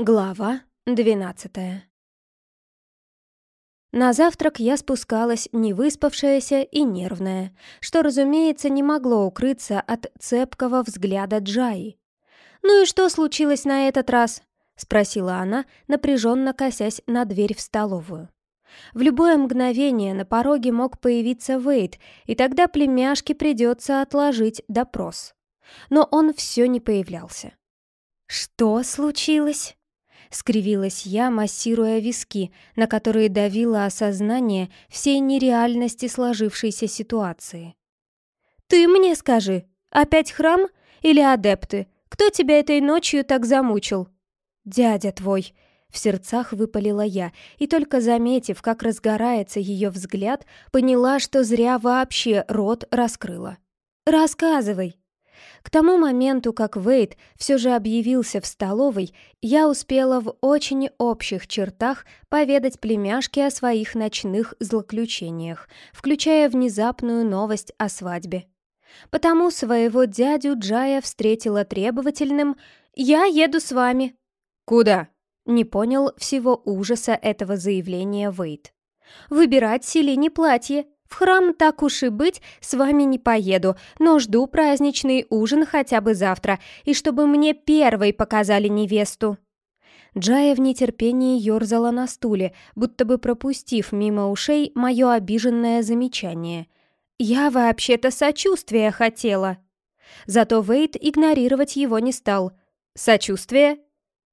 Глава двенадцатая На завтрак я спускалась невыспавшаяся и нервная, что, разумеется, не могло укрыться от цепкого взгляда Джаи. «Ну и что случилось на этот раз?» — спросила она, напряженно косясь на дверь в столовую. В любое мгновение на пороге мог появиться Вейд, и тогда племяшке придется отложить допрос. Но он все не появлялся. «Что случилось?» — скривилась я, массируя виски, на которые давило осознание всей нереальности сложившейся ситуации. «Ты мне скажи, опять храм или адепты? Кто тебя этой ночью так замучил?» «Дядя твой», — в сердцах выпалила я, и только заметив, как разгорается ее взгляд, поняла, что зря вообще рот раскрыла. «Рассказывай!» К тому моменту, как Вейд все же объявился в столовой, я успела в очень общих чертах поведать племяшке о своих ночных злоключениях, включая внезапную новость о свадьбе. Потому своего дядю Джая встретила требовательным «Я еду с вами». «Куда?» — не понял всего ужаса этого заявления Вейд. «Выбирать Селине платье», в храм, так уж и быть, с вами не поеду, но жду праздничный ужин хотя бы завтра, и чтобы мне первой показали невесту». Джая в нетерпении ерзала на стуле, будто бы пропустив мимо ушей мое обиженное замечание. «Я вообще-то сочувствия хотела». Зато Вейт игнорировать его не стал. «Сочувствие?»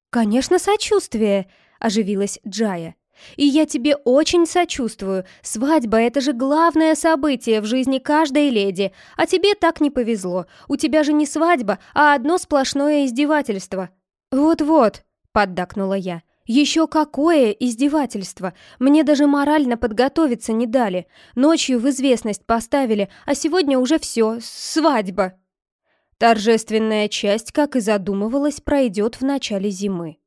«Конечно, сочувствие», — оживилась Джая. И я тебе очень сочувствую. Свадьба — это же главное событие в жизни каждой леди. А тебе так не повезло. У тебя же не свадьба, а одно сплошное издевательство». «Вот-вот», — поддакнула я. «Еще какое издевательство! Мне даже морально подготовиться не дали. Ночью в известность поставили, а сегодня уже все, свадьба!» Торжественная часть, как и задумывалось, пройдет в начале зимы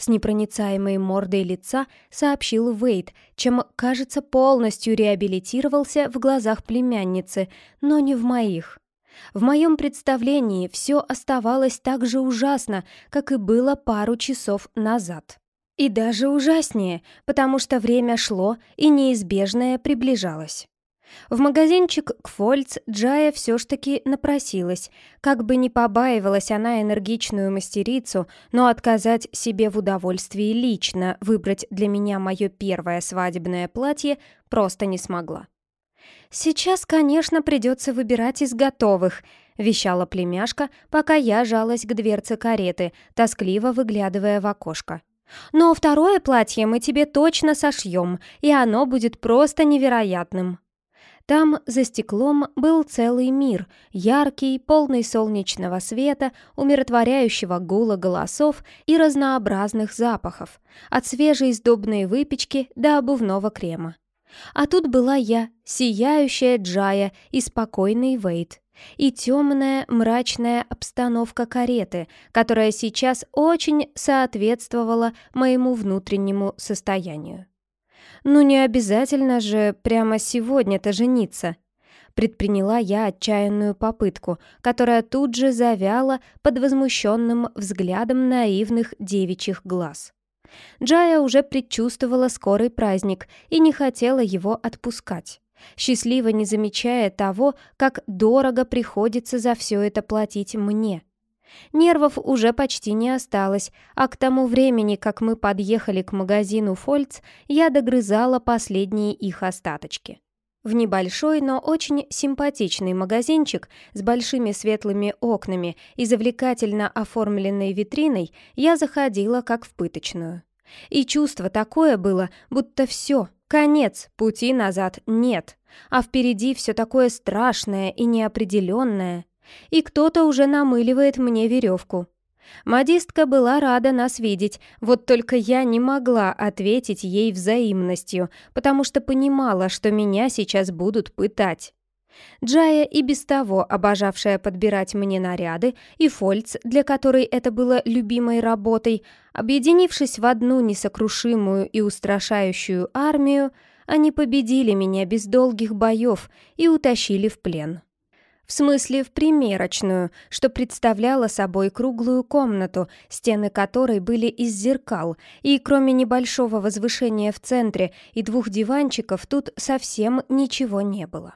с непроницаемой мордой лица сообщил Вейд, чем, кажется, полностью реабилитировался в глазах племянницы, но не в моих. В моем представлении все оставалось так же ужасно, как и было пару часов назад. И даже ужаснее, потому что время шло и неизбежное приближалось. В магазинчик к Фольц Джая все ж таки напросилась. Как бы ни побаивалась она энергичную мастерицу, но отказать себе в удовольствии лично выбрать для меня мое первое свадебное платье просто не смогла. «Сейчас, конечно, придется выбирать из готовых», — вещала племяшка, пока я жалась к дверце кареты, тоскливо выглядывая в окошко. «Но второе платье мы тебе точно сошьем, и оно будет просто невероятным». Там, за стеклом, был целый мир, яркий, полный солнечного света, умиротворяющего гула голосов и разнообразных запахов, от свежей сдобной выпечки до обувного крема. А тут была я, сияющая Джая и спокойный Вейт, и темная мрачная обстановка кареты, которая сейчас очень соответствовала моему внутреннему состоянию. Ну не обязательно же прямо сегодня-то жениться. Предприняла я отчаянную попытку, которая тут же завяла под возмущенным взглядом наивных девичьих глаз. Джая уже предчувствовала скорый праздник и не хотела его отпускать, счастливо не замечая того, как дорого приходится за все это платить мне. Нервов уже почти не осталось, а к тому времени, как мы подъехали к магазину «Фольц», я догрызала последние их остаточки. В небольшой, но очень симпатичный магазинчик с большими светлыми окнами и завлекательно оформленной витриной я заходила как в пыточную. И чувство такое было, будто все, конец, пути назад нет, а впереди все такое страшное и неопределенное и кто-то уже намыливает мне веревку. Модистка была рада нас видеть, вот только я не могла ответить ей взаимностью, потому что понимала, что меня сейчас будут пытать. Джая и без того обожавшая подбирать мне наряды, и Фольц, для которой это было любимой работой, объединившись в одну несокрушимую и устрашающую армию, они победили меня без долгих боев и утащили в плен. В смысле, в примерочную, что представляла собой круглую комнату, стены которой были из зеркал, и кроме небольшого возвышения в центре и двух диванчиков тут совсем ничего не было.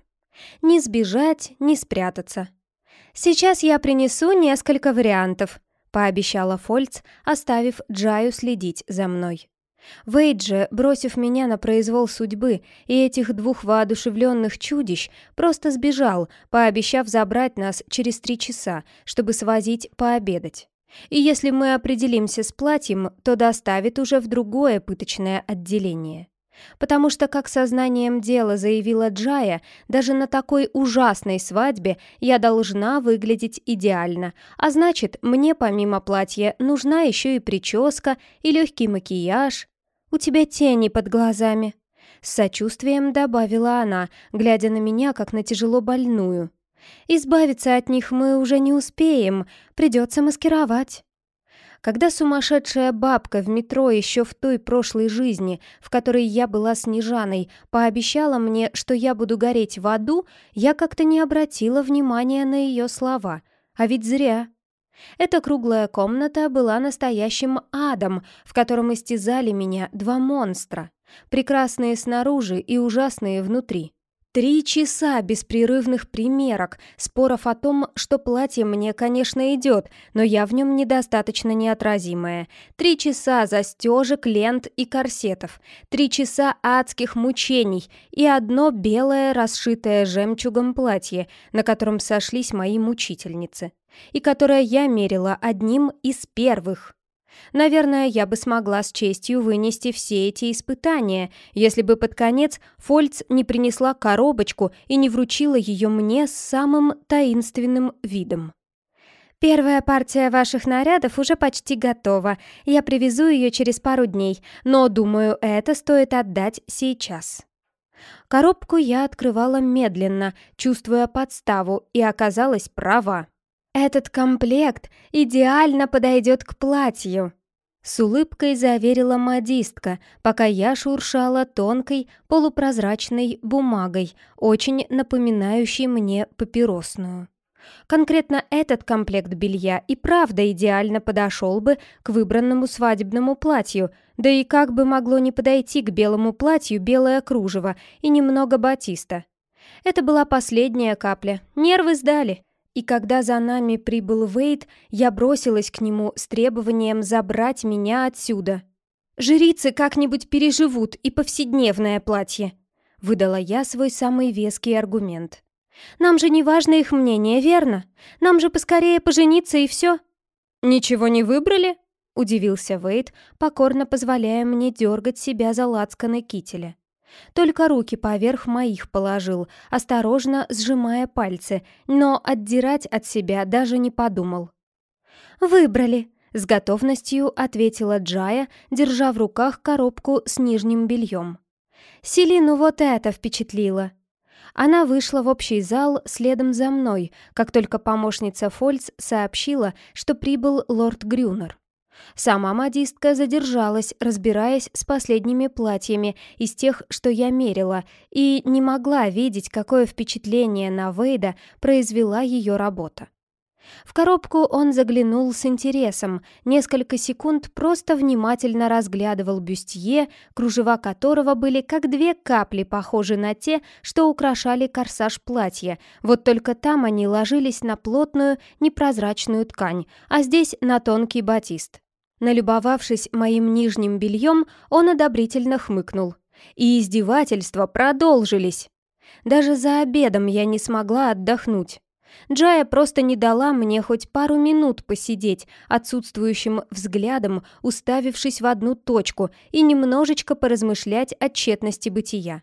Ни сбежать, ни спрятаться. «Сейчас я принесу несколько вариантов», — пообещала Фольц, оставив Джаю следить за мной. Вейд же, бросив меня на произвол судьбы и этих двух воодушевленных чудищ, просто сбежал, пообещав забрать нас через три часа, чтобы свозить пообедать. И если мы определимся с платьем, то доставит уже в другое пыточное отделение. Потому что, как сознанием дела заявила Джая, даже на такой ужасной свадьбе я должна выглядеть идеально, а значит, мне помимо платья нужна еще и прическа и легкий макияж, «У тебя тени под глазами», — с сочувствием добавила она, глядя на меня, как на тяжело больную. «Избавиться от них мы уже не успеем, придется маскировать». Когда сумасшедшая бабка в метро еще в той прошлой жизни, в которой я была Снежаной, пообещала мне, что я буду гореть в аду, я как-то не обратила внимания на ее слова. А ведь зря. Эта круглая комната была настоящим адом, в котором истязали меня два монстра, прекрасные снаружи и ужасные внутри. Три часа беспрерывных примерок, споров о том, что платье мне, конечно, идет, но я в нем недостаточно неотразимая. Три часа застежек, лент и корсетов. Три часа адских мучений и одно белое, расшитое жемчугом платье, на котором сошлись мои мучительницы и которое я мерила одним из первых. Наверное, я бы смогла с честью вынести все эти испытания, если бы под конец Фольц не принесла коробочку и не вручила ее мне с самым таинственным видом. «Первая партия ваших нарядов уже почти готова. Я привезу ее через пару дней, но, думаю, это стоит отдать сейчас». Коробку я открывала медленно, чувствуя подставу, и оказалась права. «Этот комплект идеально подойдет к платью», — с улыбкой заверила модистка, пока я шуршала тонкой полупрозрачной бумагой, очень напоминающей мне папиросную. Конкретно этот комплект белья и правда идеально подошел бы к выбранному свадебному платью, да и как бы могло не подойти к белому платью белое кружево и немного батиста. Это была последняя капля, нервы сдали. И когда за нами прибыл Вейд, я бросилась к нему с требованием забрать меня отсюда. «Жрицы как-нибудь переживут и повседневное платье», — выдала я свой самый веский аргумент. «Нам же не важно их мнение, верно? Нам же поскорее пожениться и все». «Ничего не выбрали?» — удивился Вейд, покорно позволяя мне дергать себя за лацканы кителя. Только руки поверх моих положил, осторожно сжимая пальцы, но отдирать от себя даже не подумал. «Выбрали», — с готовностью ответила Джая, держа в руках коробку с нижним бельем. «Селину вот это впечатлило». Она вышла в общий зал следом за мной, как только помощница Фольц сообщила, что прибыл лорд Грюнер. Сама модистка задержалась, разбираясь с последними платьями из тех, что я мерила, и не могла видеть, какое впечатление на Вейда произвела ее работа. В коробку он заглянул с интересом, несколько секунд просто внимательно разглядывал бюстье, кружева которого были как две капли похожи на те, что украшали корсаж платья, вот только там они ложились на плотную, непрозрачную ткань, а здесь на тонкий батист. Налюбовавшись моим нижним бельем, он одобрительно хмыкнул. И издевательства продолжились. Даже за обедом я не смогла отдохнуть. Джая просто не дала мне хоть пару минут посидеть, отсутствующим взглядом, уставившись в одну точку и немножечко поразмышлять о тщетности бытия.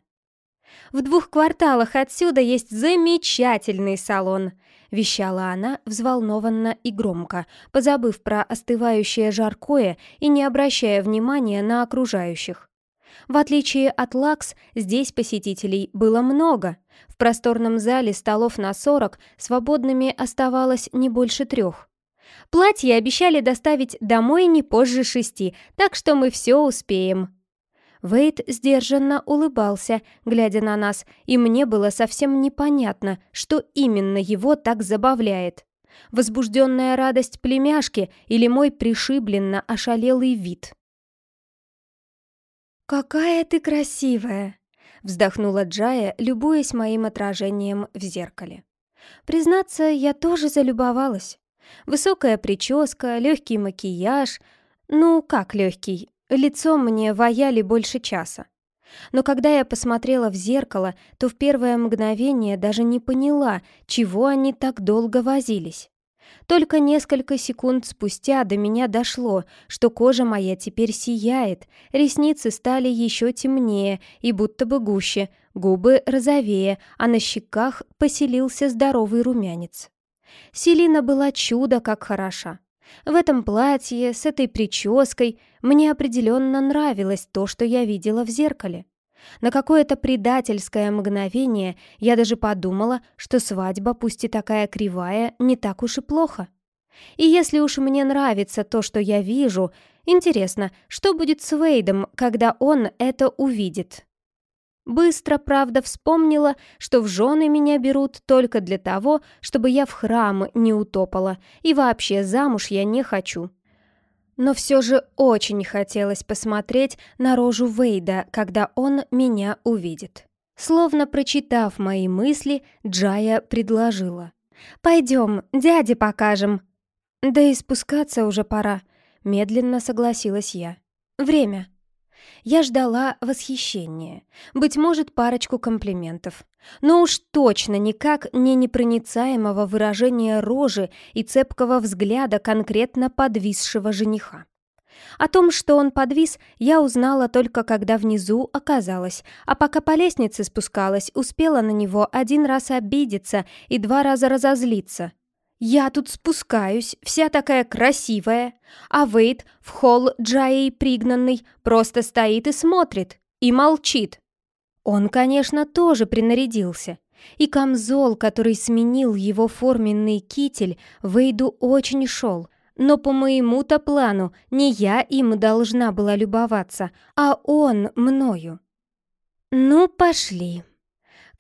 В двух кварталах отсюда есть замечательный салон», — вещала она взволнованно и громко, позабыв про остывающее жаркое и не обращая внимания на окружающих. В отличие от Лакс, здесь посетителей было много. В просторном зале столов на сорок свободными оставалось не больше трех. Платье обещали доставить домой не позже шести, так что мы все успеем. Вейд сдержанно улыбался, глядя на нас, и мне было совсем непонятно, что именно его так забавляет. Возбужденная радость племяшки или мой пришибленно ошалелый вид. «Какая ты красивая!» — вздохнула Джая, любуясь моим отражением в зеркале. Признаться, я тоже залюбовалась. Высокая прическа, легкий макияж. Ну, как легкий? Лицо мне ваяли больше часа. Но когда я посмотрела в зеркало, то в первое мгновение даже не поняла, чего они так долго возились. Только несколько секунд спустя до меня дошло, что кожа моя теперь сияет, ресницы стали еще темнее и будто бы гуще, губы розовее, а на щеках поселился здоровый румянец. Селина была чудо как хороша. В этом платье, с этой прической мне определенно нравилось то, что я видела в зеркале. На какое-то предательское мгновение я даже подумала, что свадьба, пусть и такая кривая, не так уж и плохо. И если уж мне нравится то, что я вижу, интересно, что будет с Вейдом, когда он это увидит? Быстро, правда, вспомнила, что в жены меня берут только для того, чтобы я в храм не утопала, и вообще замуж я не хочу. Но все же очень хотелось посмотреть на рожу Вейда, когда он меня увидит. Словно прочитав мои мысли, Джая предложила. «Пойдем, дяде покажем». «Да и спускаться уже пора», — медленно согласилась я. «Время». Я ждала восхищения, быть может, парочку комплиментов. Но уж точно никак не непроницаемого выражения рожи и цепкого взгляда конкретно подвисшего жениха. О том, что он подвис, я узнала только когда внизу оказалась, а пока по лестнице спускалась, успела на него один раз обидеться и два раза разозлиться. Я тут спускаюсь, вся такая красивая, а Вейд в холл Джаей пригнанный просто стоит и смотрит, и молчит. Он, конечно, тоже принарядился. И камзол, который сменил его форменный китель, Вейду очень шел. Но по моему-то плану не я им должна была любоваться, а он мною. «Ну, пошли»,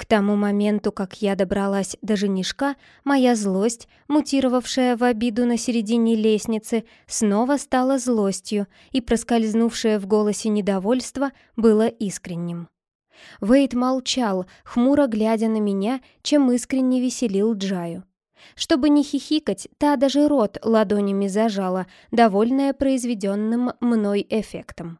к тому моменту, как я добралась до женишка, моя злость, мутировавшая в обиду на середине лестницы, снова стала злостью, и проскользнувшее в голосе недовольство было искренним. Вейд молчал, хмуро глядя на меня, чем искренне веселил Джаю. Чтобы не хихикать, та даже рот ладонями зажала, довольная произведенным мной эффектом.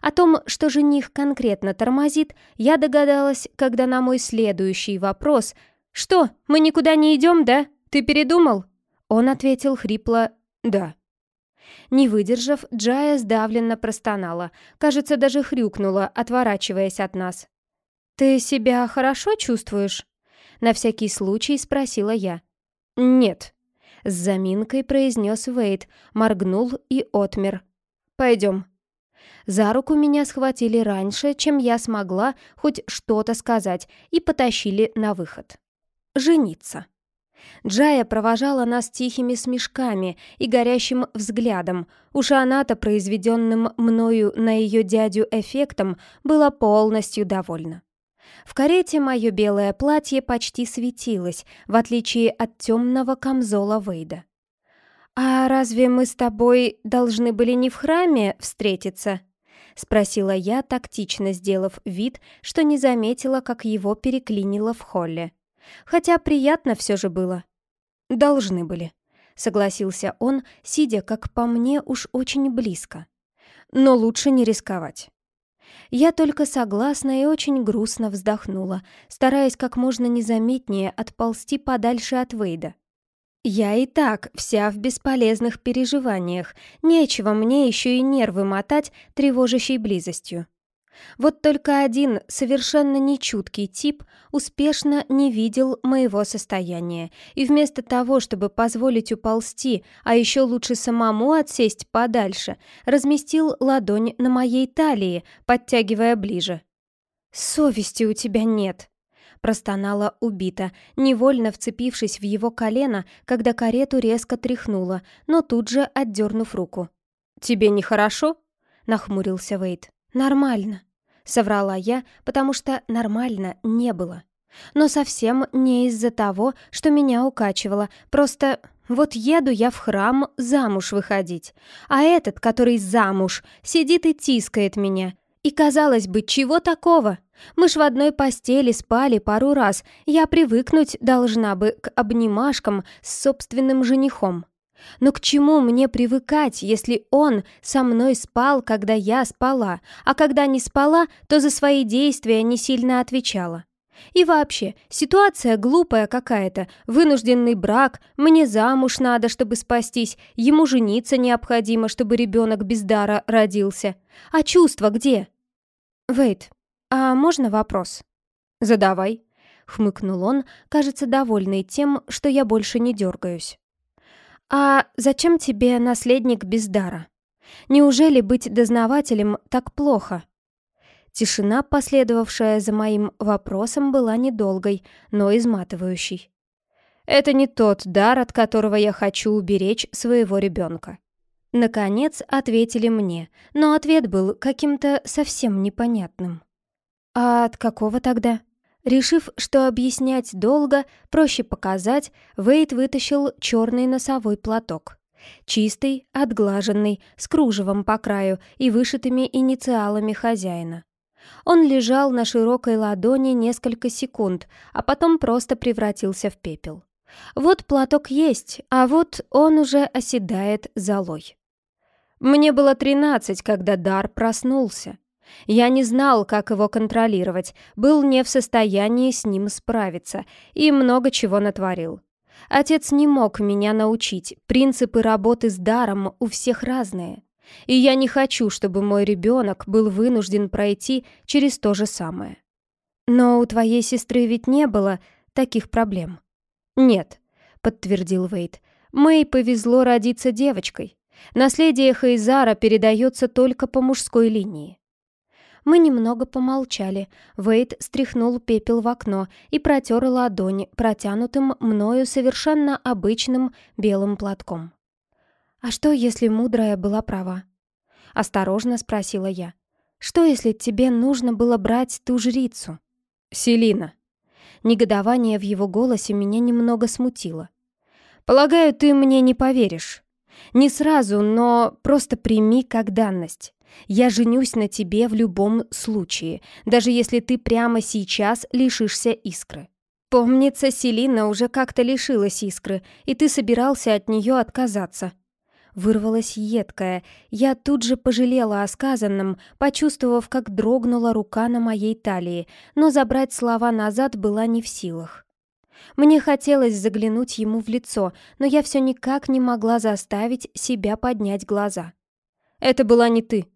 О том, что жених конкретно тормозит, я догадалась, когда на мой следующий вопрос «Что, мы никуда не идем, да? Ты передумал?» Он ответил хрипло «Да». Не выдержав, Джая сдавленно простонала, кажется, даже хрюкнула, отворачиваясь от нас. «Ты себя хорошо чувствуешь?» На всякий случай спросила я. «Нет», — с заминкой произнес Вейд, моргнул и отмер. «Пойдем». За руку меня схватили раньше, чем я смогла хоть что-то сказать, и потащили на выход. Жениться. Джая провожала нас тихими смешками и горящим взглядом. Уж она-то произведенным мною на ее дядю эффектом была полностью довольна. В карете мое белое платье почти светилось, в отличие от темного камзола Вейда. «А разве мы с тобой должны были не в храме встретиться?» — спросила я, тактично сделав вид, что не заметила, как его переклинило в холле. Хотя приятно все же было. «Должны были», — согласился он, сидя, как по мне, уж очень близко. «Но лучше не рисковать». Я только согласна и очень грустно вздохнула, стараясь как можно незаметнее отползти подальше от Вейда. Я и так вся в бесполезных переживаниях, нечего мне еще и нервы мотать тревожащей близостью. Вот только один совершенно нечуткий тип успешно не видел моего состояния, и вместо того, чтобы позволить уползти, а еще лучше самому отсесть подальше, разместил ладонь на моей талии, подтягивая ближе. «Совести у тебя нет», простонала убита, невольно вцепившись в его колено, когда карету резко тряхнула, но тут же отдернув руку. «Тебе нехорошо?» — нахмурился Вейт. «Нормально». Соврала я, потому что нормально не было. Но совсем не из-за того, что меня укачивало, просто вот еду я в храм замуж выходить, а этот, который замуж, сидит и тискает меня. И, казалось бы, чего такого? Мы ж в одной постели спали пару раз, я привыкнуть должна бы к обнимашкам с собственным женихом. Но к чему мне привыкать, если он со мной спал, когда я спала, а когда не спала, то за свои действия не сильно отвечала? И вообще, ситуация глупая какая-то, вынужденный брак, мне замуж надо, чтобы спастись, ему жениться необходимо, чтобы ребенок без дара родился. А чувства где? Вейт, а можно вопрос? Задавай, хмыкнул он, кажется, довольный тем, что я больше не дергаюсь. «А зачем тебе наследник без дара? Неужели быть дознавателем так плохо?» Тишина, последовавшая за моим вопросом, была недолгой, но изматывающей. «Это не тот дар, от которого я хочу уберечь своего ребенка». Наконец ответили мне, но ответ был каким-то совсем непонятным. «А от какого тогда?» Решив, что объяснять долго, проще показать, Вейт вытащил черный носовой платок. Чистый, отглаженный, с кружевом по краю и вышитыми инициалами хозяина. Он лежал на широкой ладони несколько секунд, а потом просто превратился в пепел. Вот платок есть, а вот он уже оседает золой. Мне было тринадцать, когда дар проснулся. Я не знал, как его контролировать, был не в состоянии с ним справиться и много чего натворил. Отец не мог меня научить, принципы работы с даром у всех разные. И я не хочу, чтобы мой ребенок был вынужден пройти через то же самое. Но у твоей сестры ведь не было таких проблем. Нет, подтвердил Вейт. Мэй повезло родиться девочкой. Наследие Хайзара передается только по мужской линии. Мы немного помолчали. Вейд стряхнул пепел в окно и протер ладонь протянутым мною совершенно обычным белым платком. «А что, если мудрая была права?» Осторожно спросила я. «Что, если тебе нужно было брать ту жрицу?» «Селина». Негодование в его голосе меня немного смутило. «Полагаю, ты мне не поверишь. Не сразу, но просто прими как данность. Я женюсь на тебе в любом случае, даже если ты прямо сейчас лишишься искры. Помнится, Селина уже как-то лишилась искры, и ты собирался от нее отказаться. Вырвалась едкая. Я тут же пожалела о сказанном, почувствовав, как дрогнула рука на моей талии, но забрать слова назад была не в силах. Мне хотелось заглянуть ему в лицо, но я все никак не могла заставить себя поднять глаза. «Это была не ты»,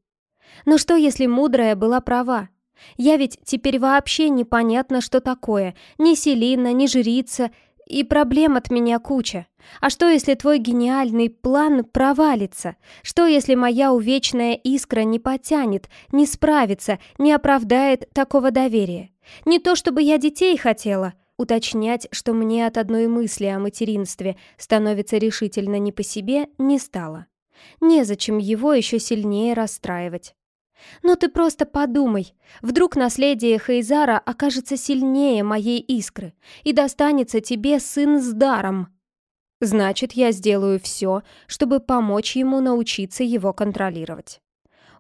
но что, если мудрая была права? Я ведь теперь вообще непонятно, что такое. Ни Селина, ни жрица. И проблем от меня куча. А что, если твой гениальный план провалится? Что, если моя увечная искра не потянет, не справится, не оправдает такого доверия? Не то чтобы я детей хотела. Уточнять, что мне от одной мысли о материнстве становится решительно не по себе, не стало. Незачем его еще сильнее расстраивать. Но ты просто подумай, вдруг наследие Хейзара окажется сильнее моей искры и достанется тебе сын с даром. Значит, я сделаю все, чтобы помочь ему научиться его контролировать.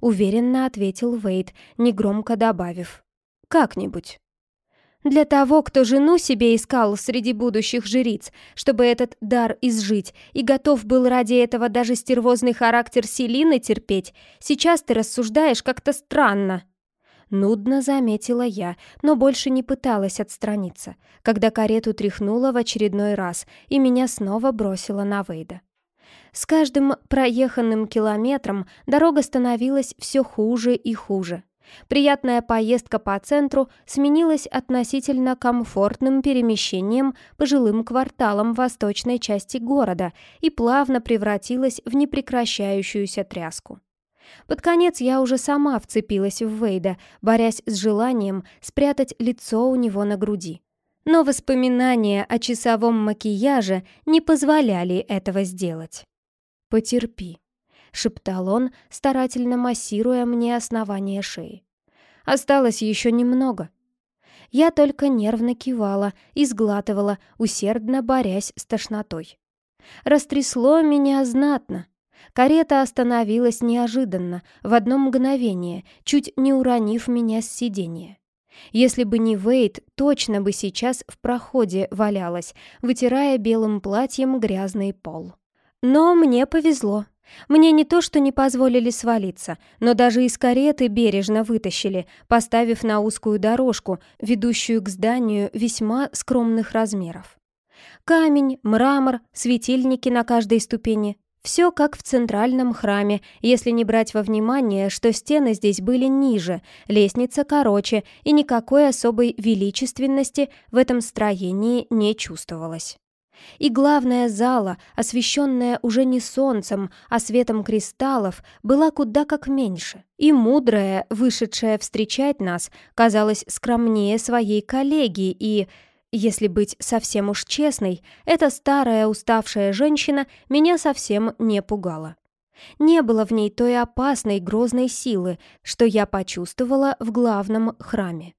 Уверенно ответил Вейд, негромко добавив. Как-нибудь. Для того, кто жену себе искал среди будущих жриц, чтобы этот дар изжить, и готов был ради этого даже стервозный характер Селины терпеть, сейчас ты рассуждаешь как-то странно. Нудно заметила я, но больше не пыталась отстраниться, когда карету тряхнула в очередной раз и меня снова бросила на Вейда. С каждым проеханным километром дорога становилась все хуже и хуже. Приятная поездка по центру сменилась относительно комфортным перемещением по жилым кварталам восточной части города и плавно превратилась в непрекращающуюся тряску. Под конец я уже сама вцепилась в Вейда, борясь с желанием спрятать лицо у него на груди. Но воспоминания о часовом макияже не позволяли этого сделать. «Потерпи», — шептал он, старательно массируя мне основание шеи. Осталось еще немного. Я только нервно кивала и сглатывала, усердно борясь с тошнотой. Растрясло меня знатно. Карета остановилась неожиданно, в одно мгновение, чуть не уронив меня с сиденья. Если бы не Вейд, точно бы сейчас в проходе валялась, вытирая белым платьем грязный пол. Но мне повезло. Мне не то, что не позволили свалиться, но даже из кареты бережно вытащили, поставив на узкую дорожку, ведущую к зданию весьма скромных размеров. Камень, мрамор, светильники на каждой ступени, все как в центральном храме, если не брать во внимание, что стены здесь были ниже, лестница короче, и никакой особой величественности в этом строении не чувствовалось. И главная зала, освещенная уже не солнцем, а светом кристаллов, была куда как меньше. И мудрая, вышедшая встречать нас, казалась скромнее своей коллеги и если быть совсем уж честной, эта старая уставшая женщина меня совсем не пугала. Не было в ней той опасной грозной силы, что я почувствовала в главном храме.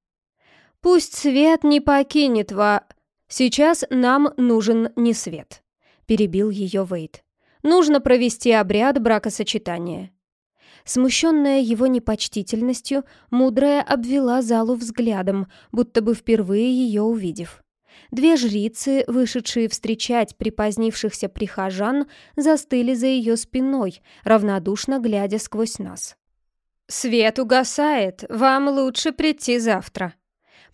«Пусть свет не покинет ва...» «Сейчас нам нужен не свет», — перебил ее Вейт. «Нужно провести обряд бракосочетания». Смущенная его непочтительностью, мудрая обвела залу взглядом, будто бы впервые ее увидев. Две жрицы, вышедшие встречать припозднившихся прихожан, застыли за ее спиной, равнодушно глядя сквозь нас. «Свет угасает, вам лучше прийти завтра»,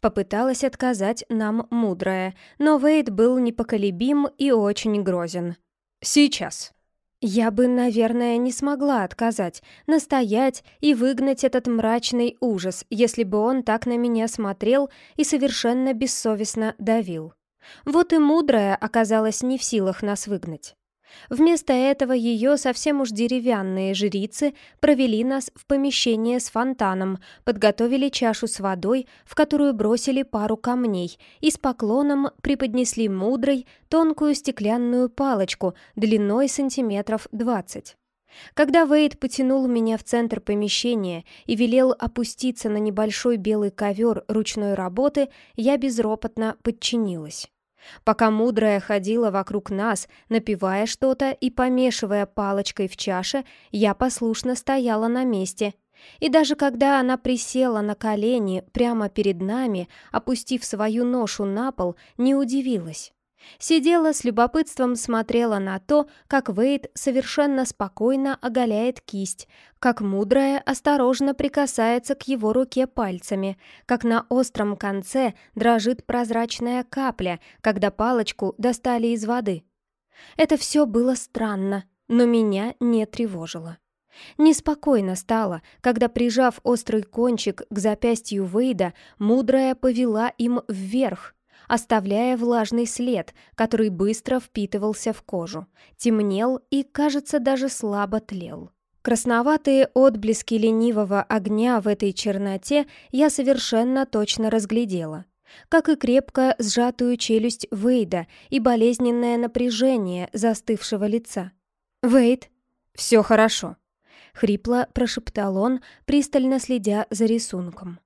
Попыталась отказать нам мудрая, но Вейд был непоколебим и очень грозен. «Сейчас». Я бы, наверное, не смогла отказать, настоять и выгнать этот мрачный ужас, если бы он так на меня смотрел и совершенно бессовестно давил. Вот и мудрая оказалась не в силах нас выгнать. Вместо этого ее совсем уж деревянные жрицы провели нас в помещение с фонтаном, подготовили чашу с водой, в которую бросили пару камней, и с поклоном преподнесли мудрой тонкую стеклянную палочку длиной сантиметров двадцать. Когда Вейд потянул меня в центр помещения и велел опуститься на небольшой белый ковер ручной работы, я безропотно подчинилась. Пока мудрая ходила вокруг нас, напивая что-то и помешивая палочкой в чаше, я послушно стояла на месте. И даже когда она присела на колени прямо перед нами, опустив свою ношу на пол, не удивилась. Сидела с любопытством смотрела на то, как Вейд совершенно спокойно оголяет кисть, как мудрая осторожно прикасается к его руке пальцами, как на остром конце дрожит прозрачная капля, когда палочку достали из воды. Это все было странно, но меня не тревожило. Неспокойно стало, когда, прижав острый кончик к запястью Вейда, мудрая повела им вверх, оставляя влажный след, который быстро впитывался в кожу, темнел и, кажется, даже слабо тлел. Красноватые отблески ленивого огня в этой черноте я совершенно точно разглядела, как и крепко сжатую челюсть Вейда и болезненное напряжение застывшего лица. «Вейд, все хорошо», — хрипло прошептал он, пристально следя за рисунком.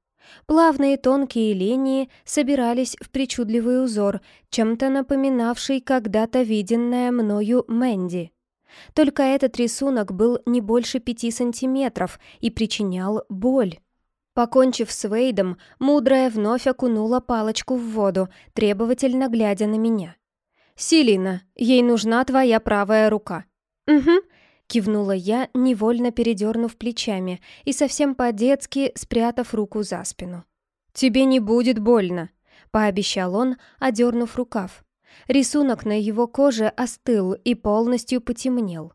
Плавные тонкие линии собирались в причудливый узор, чем-то напоминавший когда-то виденное мною Мэнди. Только этот рисунок был не больше пяти сантиметров и причинял боль. Покончив с Вейдом, мудрая вновь окунула палочку в воду, требовательно глядя на меня. «Селина, ей нужна твоя правая рука». «Угу», Кивнула я, невольно передернув плечами и совсем по-детски спрятав руку за спину. «Тебе не будет больно», — пообещал он, одернув рукав. Рисунок на его коже остыл и полностью потемнел.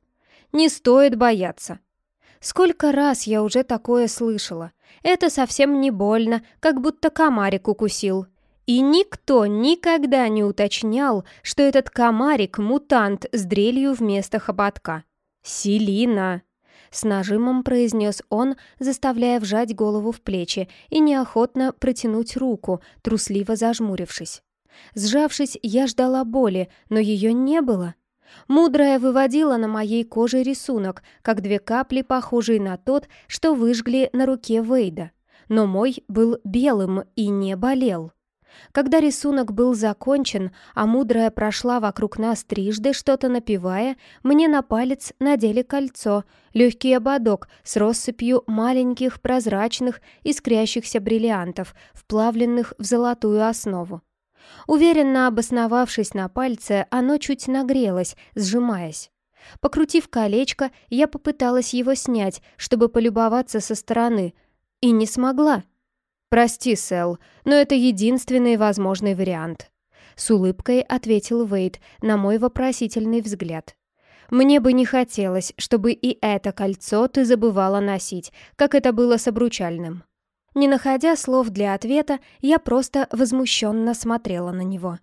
«Не стоит бояться». Сколько раз я уже такое слышала. Это совсем не больно, как будто комарик укусил. И никто никогда не уточнял, что этот комарик — мутант с дрелью вместо хоботка. «Селина!» — с нажимом произнес он, заставляя вжать голову в плечи и неохотно протянуть руку, трусливо зажмурившись. Сжавшись, я ждала боли, но ее не было. Мудрая выводила на моей коже рисунок, как две капли, похожие на тот, что выжгли на руке Вейда. но мой был белым и не болел. Когда рисунок был закончен, а мудрая прошла вокруг нас трижды, что-то напевая, мне на палец надели кольцо, легкий ободок с россыпью маленьких прозрачных искрящихся бриллиантов, вплавленных в золотую основу. Уверенно обосновавшись на пальце, оно чуть нагрелось, сжимаясь. Покрутив колечко, я попыталась его снять, чтобы полюбоваться со стороны, и не смогла. «Прости, Сэл, но это единственный возможный вариант», — с улыбкой ответил Вейд на мой вопросительный взгляд. «Мне бы не хотелось, чтобы и это кольцо ты забывала носить, как это было с обручальным». Не находя слов для ответа, я просто возмущенно смотрела на него.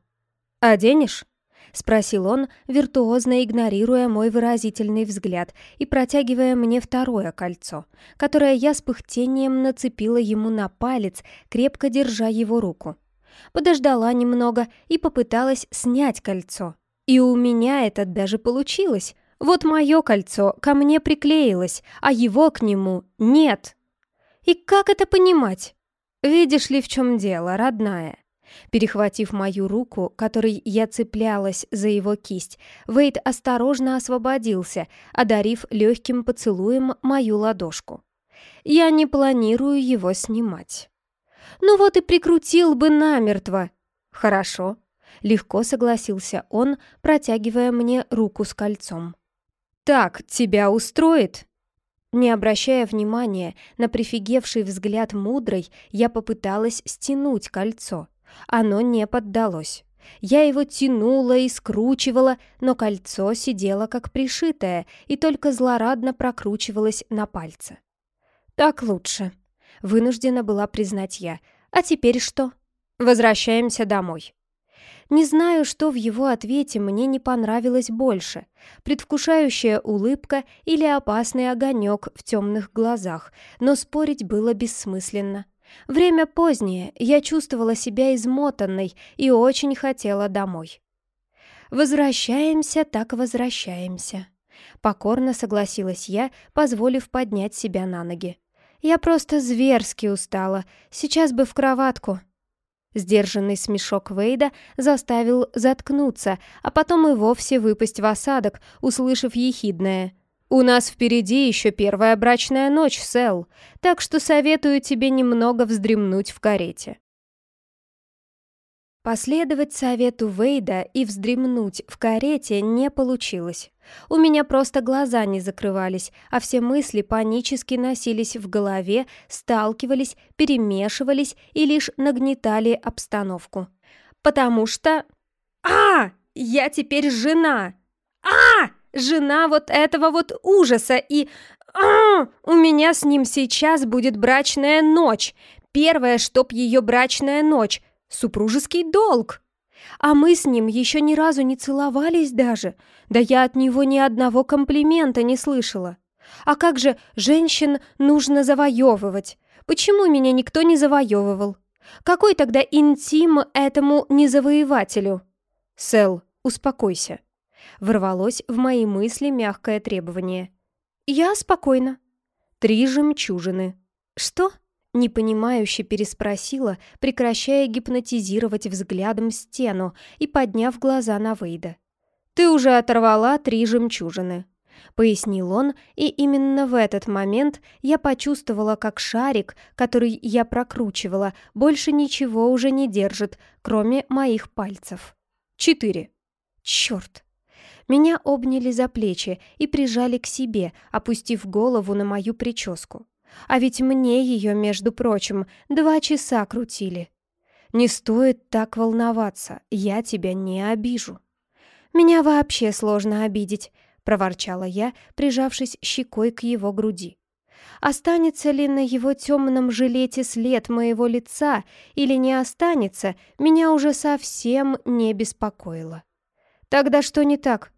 «Оденешь?» — спросил он, виртуозно игнорируя мой выразительный взгляд и протягивая мне второе кольцо, которое я с пыхтением нацепила ему на палец, крепко держа его руку. Подождала немного и попыталась снять кольцо. И у меня это даже получилось. Вот мое кольцо ко мне приклеилось, а его к нему нет. И как это понимать? Видишь ли, в чем дело, родная? Перехватив мою руку, которой я цеплялась за его кисть, Вейд осторожно освободился, одарив легким поцелуем мою ладошку. Я не планирую его снимать. Ну вот и прикрутил бы намертво. Хорошо. Легко согласился он, протягивая мне руку с кольцом. «Так тебя устроит?» Не обращая внимания на прифигевший взгляд мудрой, я попыталась стянуть кольцо. Оно не поддалось. Я его тянула и скручивала, но кольцо сидело как пришитое и только злорадно прокручивалось на пальце. «Так лучше», — вынуждена была признать я. «А теперь что?» «Возвращаемся домой». Не знаю, что в его ответе мне не понравилось больше. Предвкушающая улыбка или опасный огонек в темных глазах, но спорить было бессмысленно. Время позднее, я чувствовала себя измотанной и очень хотела домой. «Возвращаемся, так возвращаемся», — покорно согласилась я, позволив поднять себя на ноги. «Я просто зверски устала, сейчас бы в кроватку». Сдержанный смешок Вейда заставил заткнуться, а потом и вовсе выпасть в осадок, услышав ехидное. «У нас впереди еще первая брачная ночь, Сэл, так что советую тебе немного вздремнуть в карете». Последовать совету Вейда и вздремнуть в карете не получилось. У меня просто глаза не закрывались, а все мысли панически носились в голове, сталкивались, перемешивались и лишь нагнетали обстановку. Потому что... А! Я теперь жена! А! Жена вот этого вот ужаса и... А! У меня с ним сейчас будет брачная ночь. Первая, чтоб ее брачная ночь — Супружеский долг. А мы с ним еще ни разу не целовались даже. Да я от него ни одного комплимента не слышала. А как же женщин нужно завоевывать? Почему меня никто не завоевывал? Какой тогда интим этому незавоевателю? Сэл, успокойся. Ворвалось в мои мысли мягкое требование. Я спокойно. Три жемчужины. Что? Непонимающе переспросила, прекращая гипнотизировать взглядом стену и подняв глаза на Вейда. «Ты уже оторвала три жемчужины», — пояснил он, и именно в этот момент я почувствовала, как шарик, который я прокручивала, больше ничего уже не держит, кроме моих пальцев. «Четыре». «Черт!» Меня обняли за плечи и прижали к себе, опустив голову на мою прическу. А ведь мне ее, между прочим, два часа крутили. Не стоит так волноваться, я тебя не обижу. Меня вообще сложно обидеть, проворчала я, прижавшись щекой к его груди. Останется ли на его темном жилете след моего лица или не останется, меня уже совсем не беспокоило. Тогда что не так?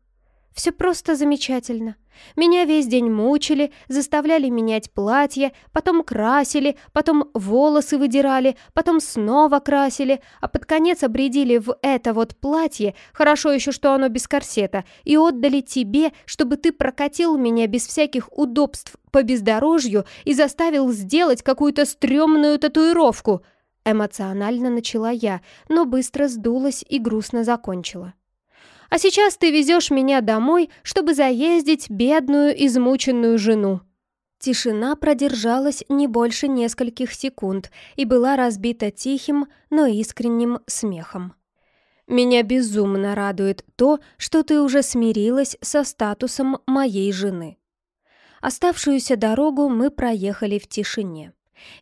Все просто замечательно. Меня весь день мучили, заставляли менять платье, потом красили, потом волосы выдирали, потом снова красили, а под конец обредили в это вот платье, хорошо еще, что оно без корсета, и отдали тебе, чтобы ты прокатил меня без всяких удобств по бездорожью и заставил сделать какую-то стрёмную татуировку. Эмоционально начала я, но быстро сдулась и грустно закончила. А сейчас ты везешь меня домой, чтобы заездить бедную, измученную жену». Тишина продержалась не больше нескольких секунд и была разбита тихим, но искренним смехом. «Меня безумно радует то, что ты уже смирилась со статусом моей жены». Оставшуюся дорогу мы проехали в тишине.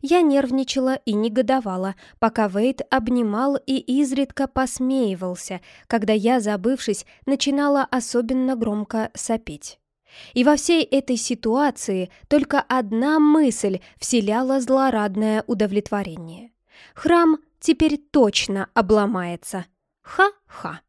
Я нервничала и негодовала, пока Вейд обнимал и изредка посмеивался, когда я, забывшись, начинала особенно громко сопеть. И во всей этой ситуации только одна мысль вселяла злорадное удовлетворение. Храм теперь точно обломается. Ха-ха.